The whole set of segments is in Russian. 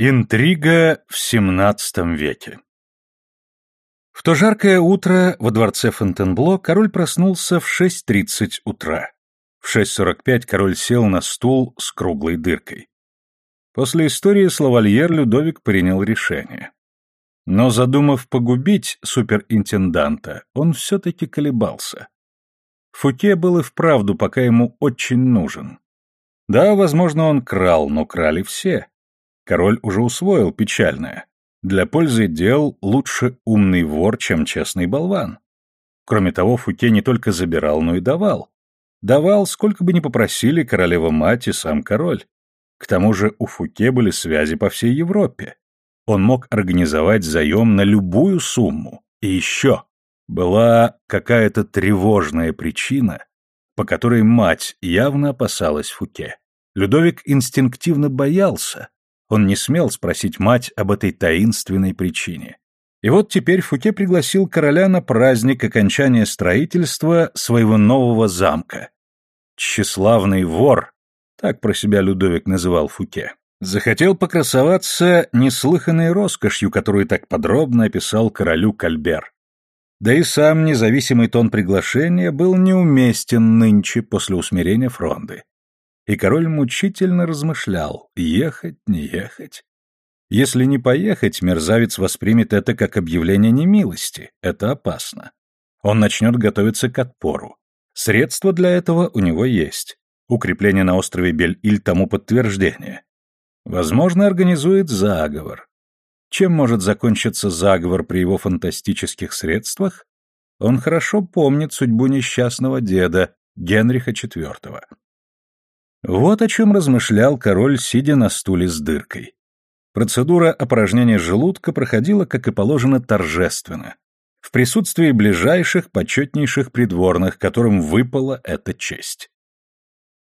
Интрига в XVII веке В то жаркое утро во дворце Фонтенбло король проснулся в 6.30 утра. В 6.45 король сел на стул с круглой дыркой. После истории с лавальер Людовик принял решение. Но задумав погубить суперинтенданта, он все-таки колебался. Фуке был и вправду пока ему очень нужен. Да, возможно, он крал, но крали все. Король уже усвоил печальное. Для пользы дел лучше умный вор, чем честный болван. Кроме того, Фуке не только забирал, но и давал. Давал, сколько бы ни попросили королева-мать и сам король. К тому же у Фуке были связи по всей Европе. Он мог организовать заем на любую сумму. И еще была какая-то тревожная причина, по которой мать явно опасалась Фуке. Людовик инстинктивно боялся, он не смел спросить мать об этой таинственной причине. И вот теперь Фуке пригласил короля на праздник окончания строительства своего нового замка. Тщеславный вор, так про себя Людовик называл Фуке, захотел покрасоваться неслыханной роскошью, которую так подробно описал королю Кальбер. Да и сам независимый тон приглашения был неуместен нынче после усмирения фронды и король мучительно размышлял, ехать, не ехать. Если не поехать, мерзавец воспримет это как объявление немилости, это опасно. Он начнет готовиться к отпору. Средства для этого у него есть. Укрепление на острове Бель-Иль тому подтверждение. Возможно, организует заговор. Чем может закончиться заговор при его фантастических средствах? Он хорошо помнит судьбу несчастного деда, Генриха IV. Вот о чем размышлял король, сидя на стуле с дыркой. Процедура опорожнения желудка проходила, как и положено, торжественно, в присутствии ближайших, почетнейших придворных, которым выпала эта честь.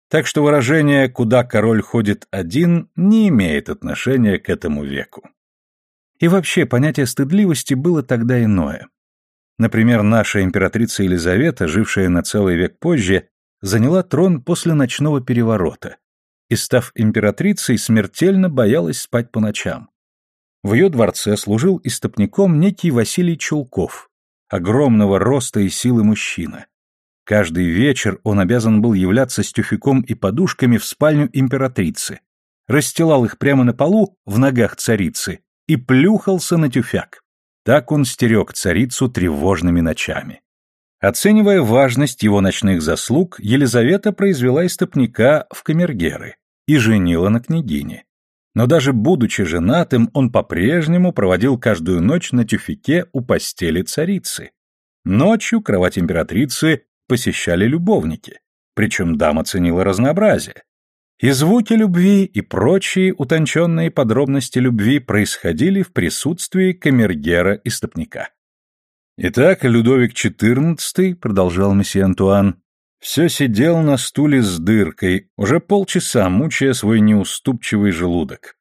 Так что выражение «куда король ходит один» не имеет отношения к этому веку. И вообще, понятие стыдливости было тогда иное. Например, наша императрица Елизавета, жившая на целый век позже, заняла трон после ночного переворота и, став императрицей, смертельно боялась спать по ночам. В ее дворце служил истопником некий Василий Чулков, огромного роста и силы мужчина. Каждый вечер он обязан был являться с тюфяком и подушками в спальню императрицы, расстилал их прямо на полу в ногах царицы и плюхался на тюфяк. Так он стерег царицу тревожными ночами. Оценивая важность его ночных заслуг, Елизавета произвела истопника в камергеры и женила на княгине. Но даже будучи женатым, он по-прежнему проводил каждую ночь на тюфике у постели царицы. Ночью кровать императрицы посещали любовники, причем дама ценила разнообразие. И звуки любви, и прочие утонченные подробности любви происходили в присутствии камергера и стопника. Итак, Людовик XIV, продолжал месье Антуан, все сидел на стуле с дыркой, уже полчаса мучая свой неуступчивый желудок.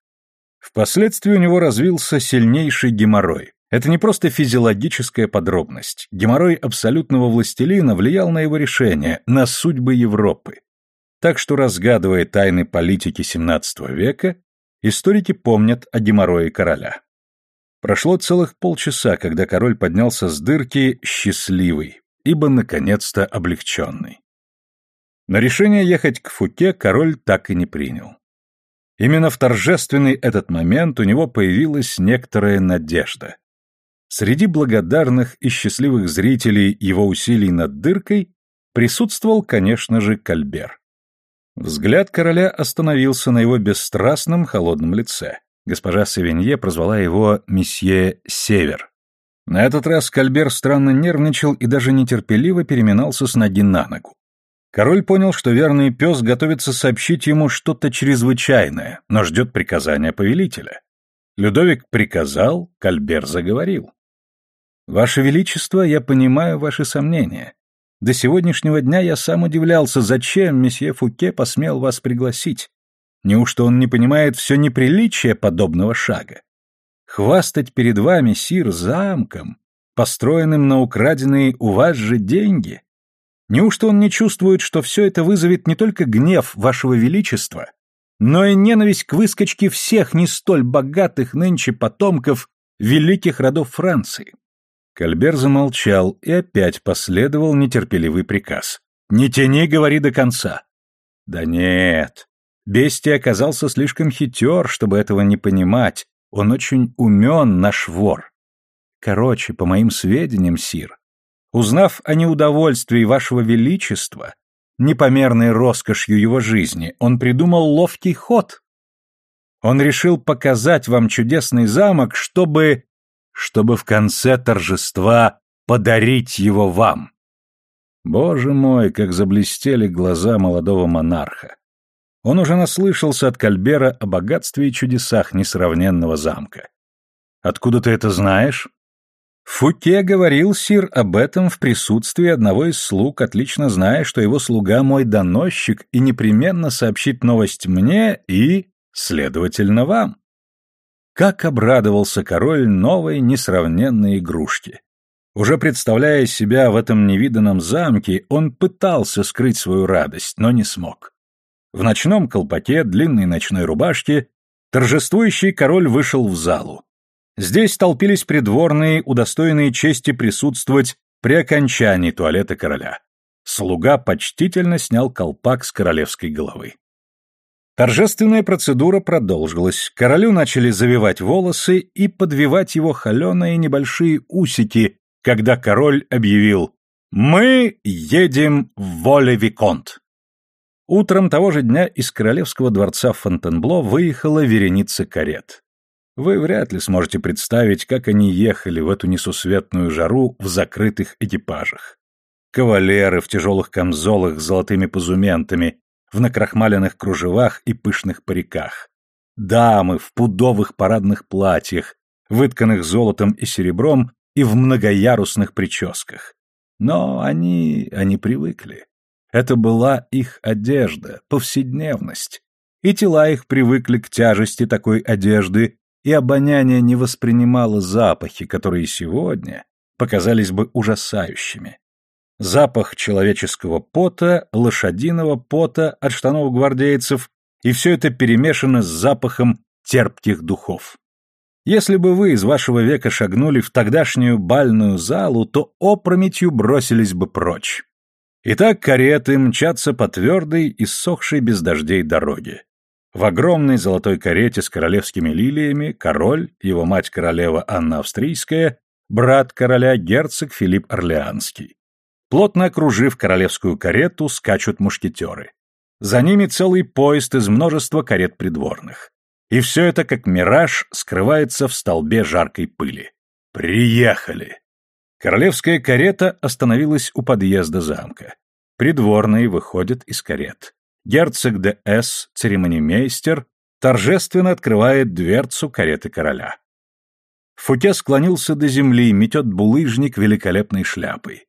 Впоследствии у него развился сильнейший геморрой. Это не просто физиологическая подробность. Геморрой абсолютного властелина влиял на его решение, на судьбы Европы. Так что, разгадывая тайны политики XVII века, историки помнят о геморрое короля. Прошло целых полчаса, когда король поднялся с дырки счастливый, ибо наконец-то облегченный. Но решение ехать к Фуке король так и не принял. Именно в торжественный этот момент у него появилась некоторая надежда. Среди благодарных и счастливых зрителей его усилий над дыркой присутствовал, конечно же, Кальбер. Взгляд короля остановился на его бесстрастном холодном лице. Госпожа Савинье прозвала его «Месье Север». На этот раз Кальбер странно нервничал и даже нетерпеливо переминался с ноги на ногу. Король понял, что верный пес готовится сообщить ему что-то чрезвычайное, но ждет приказания повелителя. Людовик приказал, Кальбер заговорил. «Ваше Величество, я понимаю ваши сомнения. До сегодняшнего дня я сам удивлялся, зачем месье Фуке посмел вас пригласить. Неужто он не понимает все неприличие подобного шага? Хвастать перед вами, сир, замком, построенным на украденные у вас же деньги? Неужто он не чувствует, что все это вызовет не только гнев вашего величества, но и ненависть к выскочке всех не столь богатых нынче потомков великих родов Франции. Кальбер замолчал и опять последовал нетерпеливый приказ. «Не тяни, говори до конца». «Да нет». Бестия оказался слишком хитер, чтобы этого не понимать. Он очень умен, наш вор. Короче, по моим сведениям, сир, узнав о неудовольствии вашего величества, непомерной роскошью его жизни, он придумал ловкий ход. Он решил показать вам чудесный замок, чтобы... чтобы в конце торжества подарить его вам. Боже мой, как заблестели глаза молодого монарха. Он уже наслышался от Кальбера о богатстве и чудесах несравненного замка. «Откуда ты это знаешь?» Фуке говорил сир об этом в присутствии одного из слуг, отлично зная, что его слуга мой доносчик и непременно сообщит новость мне и, следовательно, вам. Как обрадовался король новой несравненной игрушке. Уже представляя себя в этом невиданном замке, он пытался скрыть свою радость, но не смог. В ночном колпаке, длинной ночной рубашке, торжествующий король вышел в залу. Здесь толпились придворные, удостоенные чести присутствовать при окончании туалета короля. Слуга почтительно снял колпак с королевской головы. Торжественная процедура продолжилась. Королю начали завивать волосы и подвивать его холеные небольшие усики, когда король объявил «Мы едем в Воле-Виконт». Утром того же дня из королевского дворца Фонтенбло выехала вереница карет. Вы вряд ли сможете представить, как они ехали в эту несусветную жару в закрытых экипажах. Кавалеры в тяжелых камзолах с золотыми позументами, в накрахмаленных кружевах и пышных париках. Дамы в пудовых парадных платьях, вытканных золотом и серебром и в многоярусных прическах. Но они... они привыкли. Это была их одежда, повседневность. И тела их привыкли к тяжести такой одежды, и обоняние не воспринимало запахи, которые сегодня показались бы ужасающими. Запах человеческого пота, лошадиного пота от штанов гвардейцев, и все это перемешано с запахом терпких духов. Если бы вы из вашего века шагнули в тогдашнюю бальную залу, то опрометью бросились бы прочь. Итак, кареты мчатся по твердой, иссохшей без дождей дороге. В огромной золотой карете с королевскими лилиями король, его мать королева Анна Австрийская, брат короля герцог Филипп Орлеанский. Плотно окружив королевскую карету, скачут мушкетеры. За ними целый поезд из множества карет придворных. И все это, как мираж, скрывается в столбе жаркой пыли. Приехали! Королевская карета остановилась у подъезда замка. Придворные выходят из карет. Герцог де С, церемонимейстер, торжественно открывает дверцу кареты короля. Фуке склонился до земли, метет булыжник великолепной шляпой.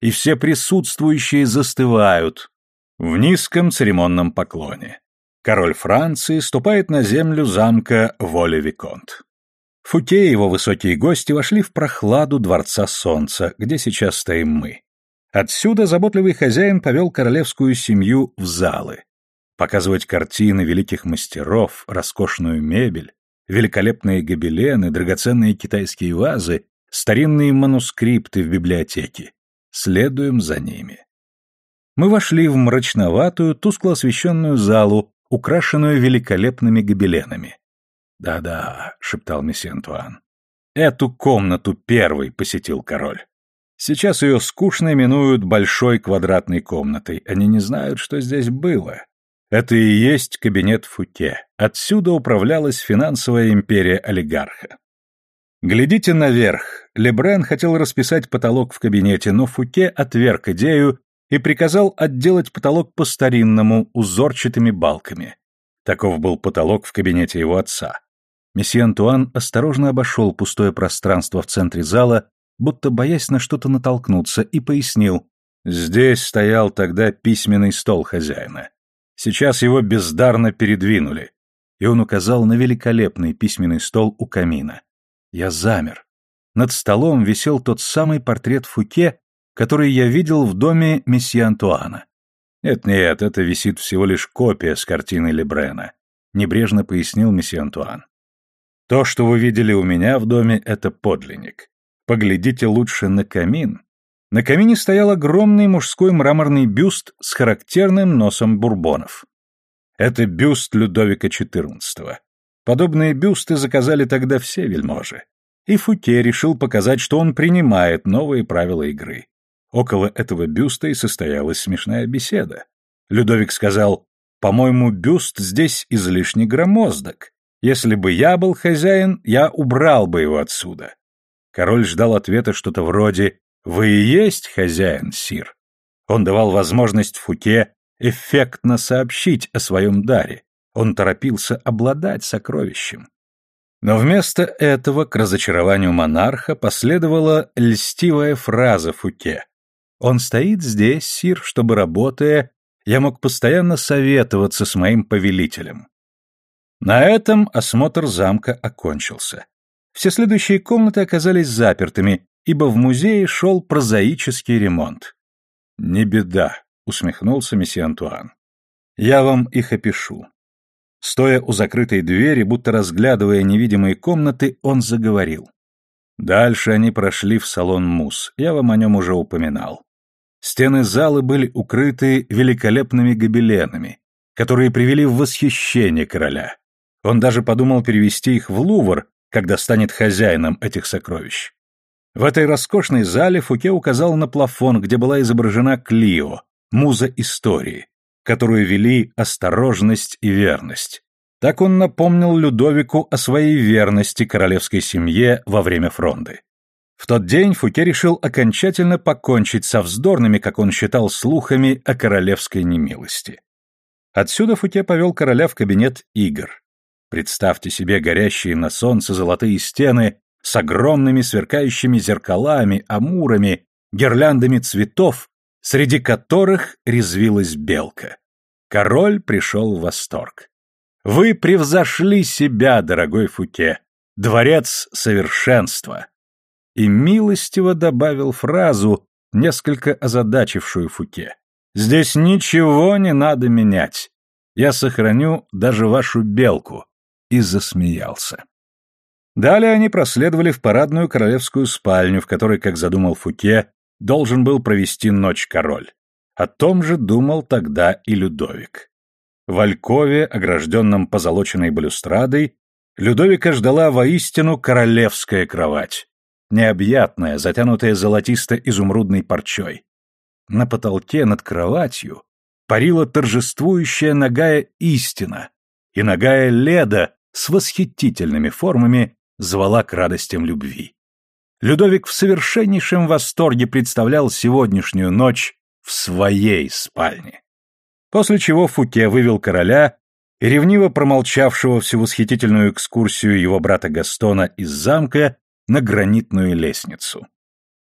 И все присутствующие застывают в низком церемонном поклоне. Король Франции ступает на землю замка Воле-Виконт. Фуке и его высокие гости вошли в прохладу Дворца Солнца, где сейчас стоим мы. Отсюда заботливый хозяин повел королевскую семью в залы. Показывать картины великих мастеров, роскошную мебель, великолепные гобелены, драгоценные китайские вазы, старинные манускрипты в библиотеке. Следуем за ними. Мы вошли в мрачноватую, тускло освещенную залу, украшенную великолепными гобеленами. «Да-да», — шептал месье Антуан. «Эту комнату первый посетил король. Сейчас ее скучно именуют большой квадратной комнатой. Они не знают, что здесь было. Это и есть кабинет Фуке. Отсюда управлялась финансовая империя олигарха. Глядите наверх. Лебрен хотел расписать потолок в кабинете, но Фуке отверг идею и приказал отделать потолок по-старинному, узорчатыми балками. Таков был потолок в кабинете его отца. Месье Антуан осторожно обошел пустое пространство в центре зала будто боясь на что-то натолкнуться, и пояснил. Здесь стоял тогда письменный стол хозяина. Сейчас его бездарно передвинули. И он указал на великолепный письменный стол у камина. Я замер. Над столом висел тот самый портрет Фуке, который я видел в доме месье Антуана. Нет-нет, это висит всего лишь копия с картины Лебрена. — небрежно пояснил месье Антуан. «То, что вы видели у меня в доме, — это подлинник. Поглядите лучше на камин. На камине стоял огромный мужской мраморный бюст с характерным носом бурбонов. Это бюст Людовика XIV. Подобные бюсты заказали тогда все вельможи. И Фуке решил показать, что он принимает новые правила игры. Около этого бюста и состоялась смешная беседа. Людовик сказал, «По-моему, бюст здесь излишне громоздок. Если бы я был хозяин, я убрал бы его отсюда». Король ждал ответа что-то вроде «Вы и есть хозяин, сир». Он давал возможность Фуке эффектно сообщить о своем даре. Он торопился обладать сокровищем. Но вместо этого к разочарованию монарха последовала льстивая фраза Фуке. «Он стоит здесь, сир, чтобы, работая, я мог постоянно советоваться с моим повелителем». На этом осмотр замка окончился. Все следующие комнаты оказались запертыми, ибо в музее шел прозаический ремонт. «Не беда», — усмехнулся месье Антуан. «Я вам их опишу». Стоя у закрытой двери, будто разглядывая невидимые комнаты, он заговорил. Дальше они прошли в салон Мус, я вам о нем уже упоминал. Стены залы были укрыты великолепными гобеленами, которые привели в восхищение короля. Он даже подумал перевести их в Лувр, когда станет хозяином этих сокровищ. В этой роскошной зале Фуке указал на плафон, где была изображена Клио, муза истории, которую вели осторожность и верность. Так он напомнил Людовику о своей верности королевской семье во время фронды. В тот день Фуке решил окончательно покончить со вздорными, как он считал, слухами о королевской немилости. Отсюда Фуке повел короля в кабинет игр. Представьте себе горящие на солнце золотые стены с огромными сверкающими зеркалами, амурами, гирляндами цветов среди которых резвилась белка. Король пришел в восторг. «Вы превзошли себя, дорогой Фуке! Дворец совершенства!» И милостиво добавил фразу, несколько озадачившую Фуке. «Здесь ничего не надо менять. Я сохраню даже вашу белку». И засмеялся. Далее они проследовали в парадную королевскую спальню, в которой, как задумал Фуке, должен был провести ночь король. О том же думал тогда и Людовик. В Алькове, огражденном позолоченной балюстрадой, Людовика ждала воистину королевская кровать, необъятная, затянутая золотисто-изумрудной парчой. На потолке над кроватью парила торжествующая ногая истина, и ногая леда с восхитительными формами звала к радостям любви. Людовик в совершеннейшем восторге представлял сегодняшнюю ночь в своей спальне. После чего Фуке вывел короля и ревниво промолчавшего всю восхитительную экскурсию его брата Гастона из замка на гранитную лестницу.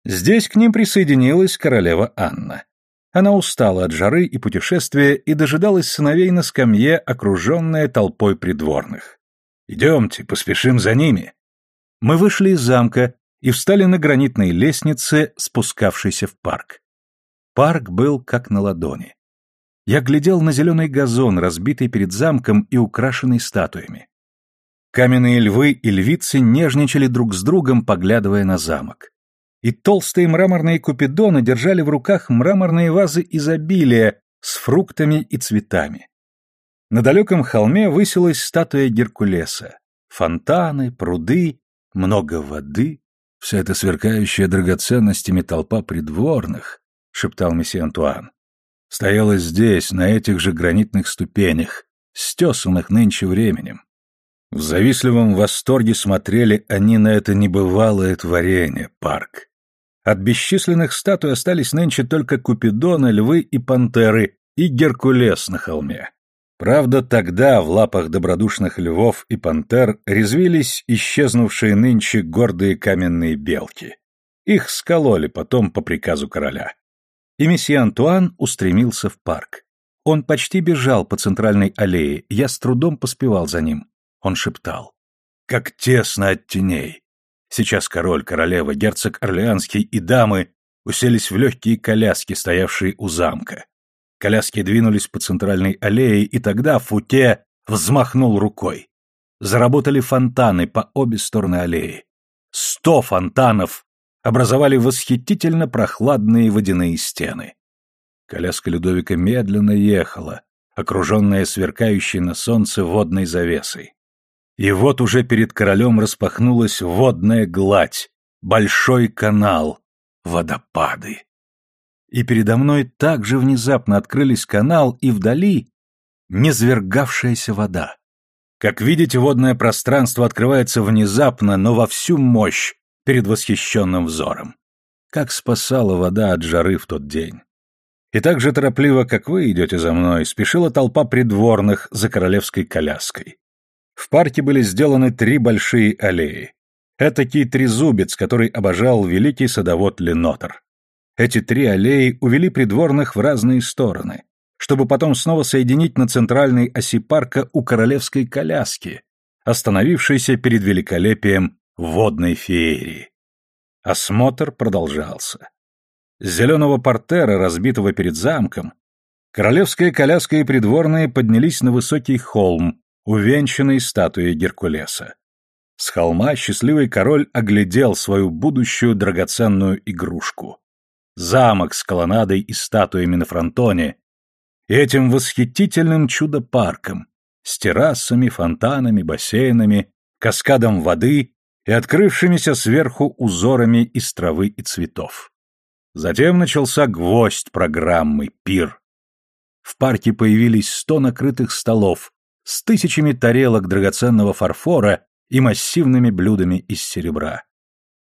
Здесь к ним присоединилась королева Анна. Она устала от жары и путешествия и дожидалась сыновей на скамье, окруженная толпой придворных. «Идемте, поспешим за ними». Мы вышли из замка и встали на гранитной лестнице, спускавшейся в парк. Парк был как на ладони. Я глядел на зеленый газон, разбитый перед замком и украшенный статуями. Каменные львы и львицы нежничали друг с другом, поглядывая на замок. И толстые мраморные купидоны держали в руках мраморные вазы изобилия с фруктами и цветами. На далеком холме высилась статуя Геркулеса. Фонтаны, пруды, много воды. Вся эта сверкающая драгоценностями толпа придворных, шептал месье Антуан, стояла здесь, на этих же гранитных ступенях, стесанных нынче временем. В завистливом восторге смотрели они на это небывалое творение, парк. От бесчисленных статуй остались нынче только Купидоны, львы и пантеры и Геркулес на холме. Правда, тогда в лапах добродушных львов и пантер резвились исчезнувшие нынче гордые каменные белки. Их скололи потом по приказу короля. И месье Антуан устремился в парк. Он почти бежал по центральной аллее, я с трудом поспевал за ним. Он шептал. «Как тесно от теней!» Сейчас король, королева, герцог Орлеанский и дамы уселись в легкие коляски, стоявшие у замка. Коляски двинулись по центральной аллее, и тогда Футе взмахнул рукой. Заработали фонтаны по обе стороны аллеи. Сто фонтанов образовали восхитительно прохладные водяные стены. Коляска Людовика медленно ехала, окруженная сверкающей на солнце водной завесой. И вот уже перед королем распахнулась водная гладь, большой канал, водопады. И передо мной также внезапно открылись канал и вдали низвергавшаяся вода. Как видите, водное пространство открывается внезапно, но во всю мощь перед восхищенным взором. Как спасала вода от жары в тот день. И так же торопливо, как вы идете за мной, спешила толпа придворных за королевской коляской. В парке были сделаны три большие аллеи. Этакий трезубец, который обожал великий садовод Ленотер. Эти три аллеи увели придворных в разные стороны, чтобы потом снова соединить на центральной оси парка у королевской коляски, остановившейся перед великолепием водной феерии. Осмотр продолжался. С зеленого портера, разбитого перед замком, королевская коляска и придворные поднялись на высокий холм, увенчанный статуей Геркулеса. С холма счастливый король оглядел свою будущую драгоценную игрушку. Замок с колоннадой и статуями на фронтоне, и этим восхитительным чудо-парком, с террасами, фонтанами, бассейнами, каскадом воды и открывшимися сверху узорами из травы и цветов. Затем начался гвоздь программы «Пир». В парке появились сто накрытых столов с тысячами тарелок драгоценного фарфора и массивными блюдами из серебра.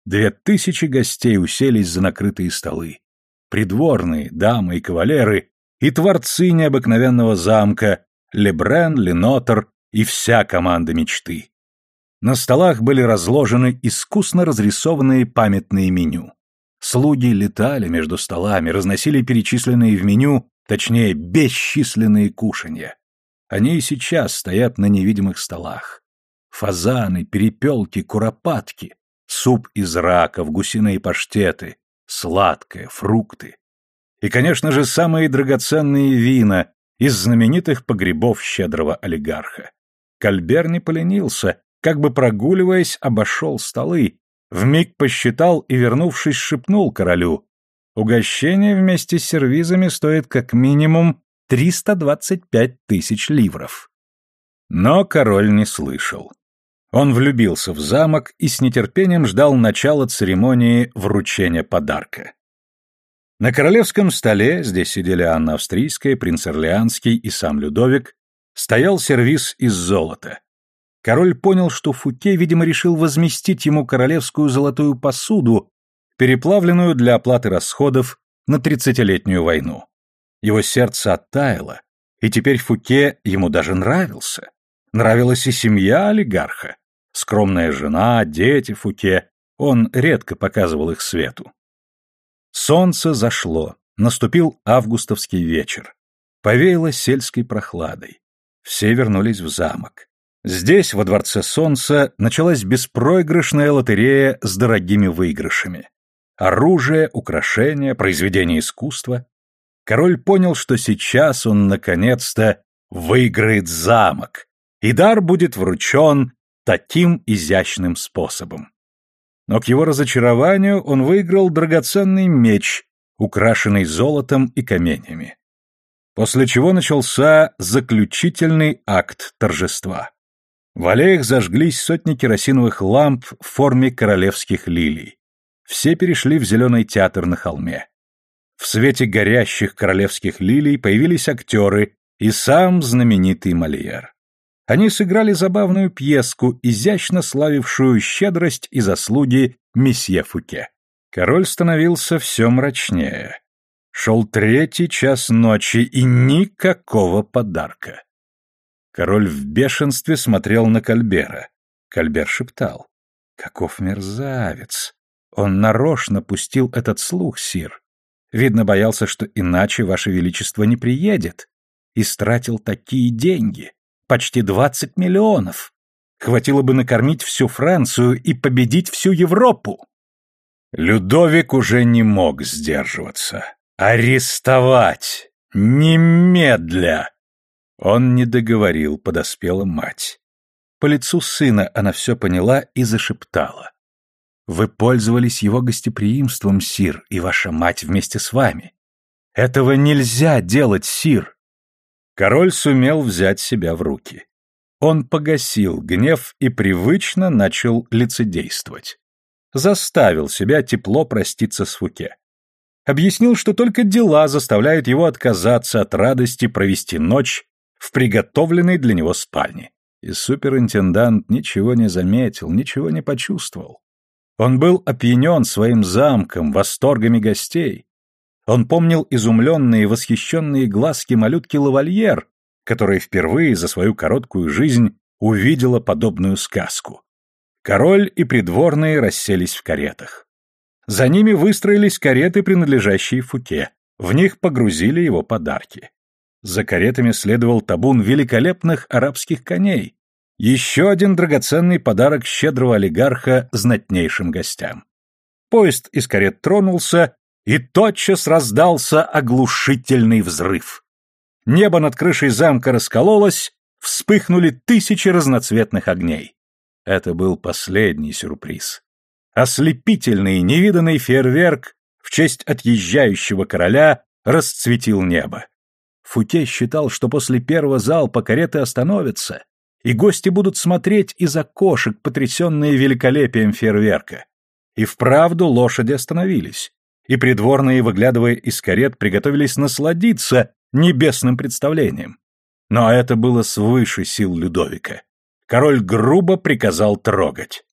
Две тысячи гостей уселись за накрытые столы. Придворные, дамы и кавалеры, и творцы необыкновенного замка, Лебрен, Ленотер и вся команда мечты. На столах были разложены искусно разрисованные памятные меню. Слуги летали между столами, разносили перечисленные в меню, точнее, бесчисленные кушанья. Они и сейчас стоят на невидимых столах. Фазаны, перепелки, куропатки, суп из раков, гусиные паштеты, сладкое, фрукты. И, конечно же, самые драгоценные вина из знаменитых погребов щедрого олигарха. Кальбер не поленился, как бы прогуливаясь, обошел столы, Вмиг посчитал и, вернувшись, шепнул королю. Угощение вместе с сервизами стоит как минимум 325 тысяч ливров. Но король не слышал. Он влюбился в замок и с нетерпением ждал начала церемонии вручения подарка. На королевском столе, здесь сидели Анна Австрийская, принц Орлеанский и сам Людовик, стоял сервиз из золота. Король понял, что Фуке, видимо, решил возместить ему королевскую золотую посуду, переплавленную для оплаты расходов на тридцатилетнюю войну. Его сердце оттаяло, и теперь Фуке ему даже нравился. Нравилась и семья олигарха. Скромная жена, дети Фуке. Он редко показывал их свету. Солнце зашло. Наступил августовский вечер. Повеяло сельской прохладой. Все вернулись в замок. Здесь, во Дворце Солнца, началась беспроигрышная лотерея с дорогими выигрышами. Оружие, украшения, произведения искусства. Король понял, что сейчас он, наконец-то, выиграет замок, и дар будет вручен таким изящным способом. Но к его разочарованию он выиграл драгоценный меч, украшенный золотом и каменями. После чего начался заключительный акт торжества. В аллеях зажглись сотни керосиновых ламп в форме королевских лилий. Все перешли в зеленый театр на холме. В свете горящих королевских лилий появились актеры и сам знаменитый Мольер. Они сыграли забавную пьеску, изящно славившую щедрость и заслуги месье Фуке. Король становился все мрачнее. Шел третий час ночи и никакого подарка. Король в бешенстве смотрел на Кальбера. Кальбер шептал. «Каков мерзавец! Он нарочно пустил этот слух, сир. Видно, боялся, что иначе ваше величество не приедет. И стратил такие деньги. Почти двадцать миллионов. Хватило бы накормить всю Францию и победить всю Европу». Людовик уже не мог сдерживаться. «Арестовать! Немедля!» Он не договорил, подоспела мать. По лицу сына она все поняла и зашептала. «Вы пользовались его гостеприимством, Сир, и ваша мать вместе с вами. Этого нельзя делать, Сир!» Король сумел взять себя в руки. Он погасил гнев и привычно начал лицедействовать. Заставил себя тепло проститься с Фуке. Объяснил, что только дела заставляют его отказаться от радости провести ночь в приготовленной для него спальне. И суперинтендант ничего не заметил, ничего не почувствовал. Он был опьянен своим замком, восторгами гостей. Он помнил изумленные, восхищенные глазки малютки Лавальер, которая впервые за свою короткую жизнь увидела подобную сказку. Король и придворные расселись в каретах. За ними выстроились кареты, принадлежащие Фуке. В них погрузили его подарки. За каретами следовал табун великолепных арабских коней. Еще один драгоценный подарок щедрого олигарха знатнейшим гостям. Поезд из карет тронулся, и тотчас раздался оглушительный взрыв. Небо над крышей замка раскололось, вспыхнули тысячи разноцветных огней. Это был последний сюрприз. Ослепительный, невиданный фейерверк в честь отъезжающего короля расцветил небо. Фуке считал, что после первого залпа кареты остановятся, и гости будут смотреть из окошек, потрясенные великолепием фейерверка. И вправду лошади остановились, и придворные, выглядывая из карет, приготовились насладиться небесным представлением. Но это было свыше сил Людовика. Король грубо приказал трогать.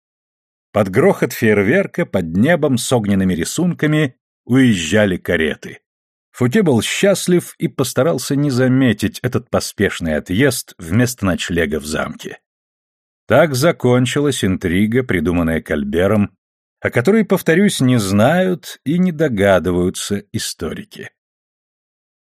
Под грохот фейерверка, под небом с огненными рисунками уезжали кареты. Футе был счастлив и постарался не заметить этот поспешный отъезд вместо ночлега в замке. Так закончилась интрига, придуманная Кальбером, о которой, повторюсь, не знают и не догадываются историки.